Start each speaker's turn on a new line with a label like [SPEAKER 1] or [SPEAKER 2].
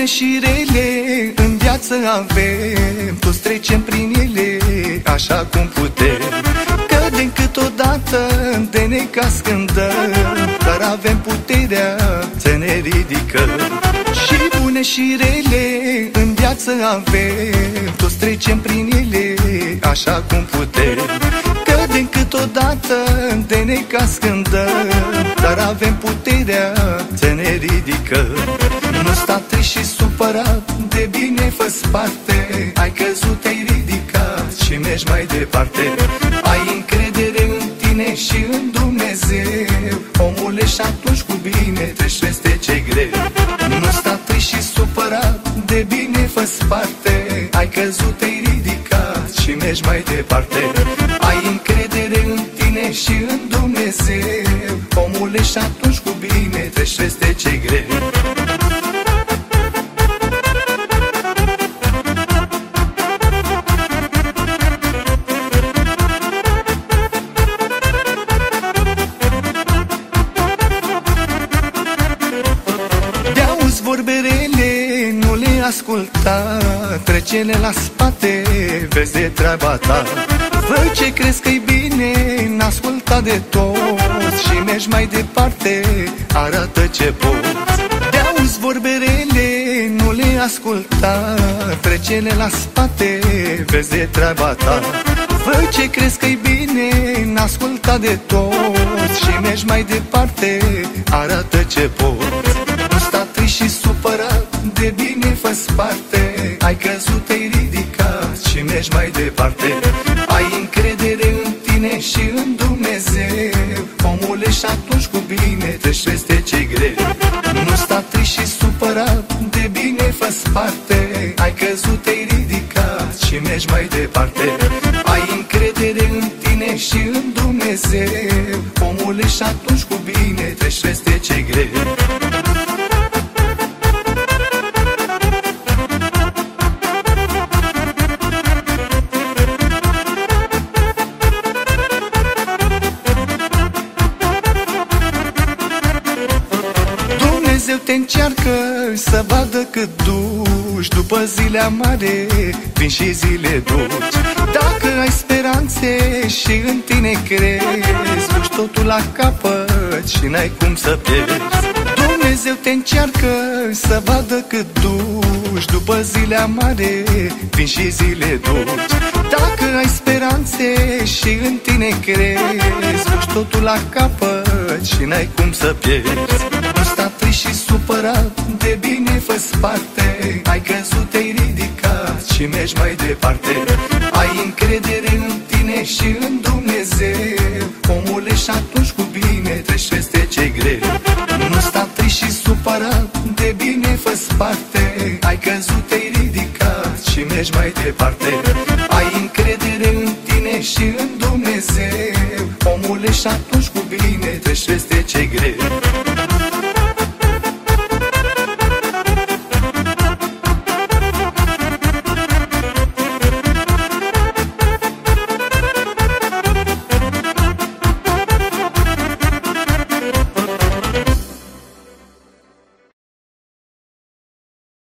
[SPEAKER 1] bune și rele în viață avem. Toți trecem prin ele așa cum putem. Cădem câteodată de necas când dăm Dar avem puterea să ne ridicăm. Și bune și rele în viață avem. Toți trecem prin ele așa cum putem. Cădem câteodată de necas când dăm Dar avem puterea să ne ridicăm Nu sta trist și supărat de bine fă parte Ai căzut, ai ridicat și mergi mai departe. Ai încredere în tine și în Dumnezeu. Omule și atunci cu bine treci peste ce greu. Nu sta trist și supărat de bine fă parte Ai căzut, ai ridicat și mergi mai departe. Ai încredere în tine și în Dumnezeu. Omule și atunci vorberele nu le asculta Trece-le la spate, vezi de treaba ta. Fă ce crezi că-i bine, n-asculta de toți Și mergi mai departe, arată ce poți. De-auzi vorberele, nu le asculta Trece-le la spate, vezi de treaba ta. Fă ce crezi că-i bine, n-asculta de toți Și mergi mai departe, arată ce poți. și supărat De bine fă sparte Ai căzut, ai ridicat Și mergi mai departe. Ai încredere în tine și în Dumnezeu. Omule și atunci cu bine Treci peste ce greu. Nu sta trist și supărat De bine fă sparte Ai căzut, ai ridicat Și mergi mai departe. Ai încredere în tine și în Dumnezeu. Omule și atunci cu bine Treci peste ce greu Dumnezeu te încearcă să vadă cât duci După zile amare vin și zile dulci. Dacă ai speranțe și în tine crezi Duci totul la capăt și n-ai cum să pierzi. Dumnezeu te încearcă să vadă cât duci După zile amare vin și zile dulci. Dacă ai speranțe și în tine crezi Duci totul la capăt și n-ai cum să pierzi Nu sta trist și supărat De bine fă sparte Ai căzut, te-ai ridicat Și mergi mai departe. Ai încredere în tine și în Dumnezeu. Omule și atunci cu bine Treci peste ce greu. Nu sta trist și supărat De bine fă sparte Ai căzut, te-ai ridicat Și mergi mai departe. Ai încredere în tine și în Dumnezeu. Omule și atunci cu bine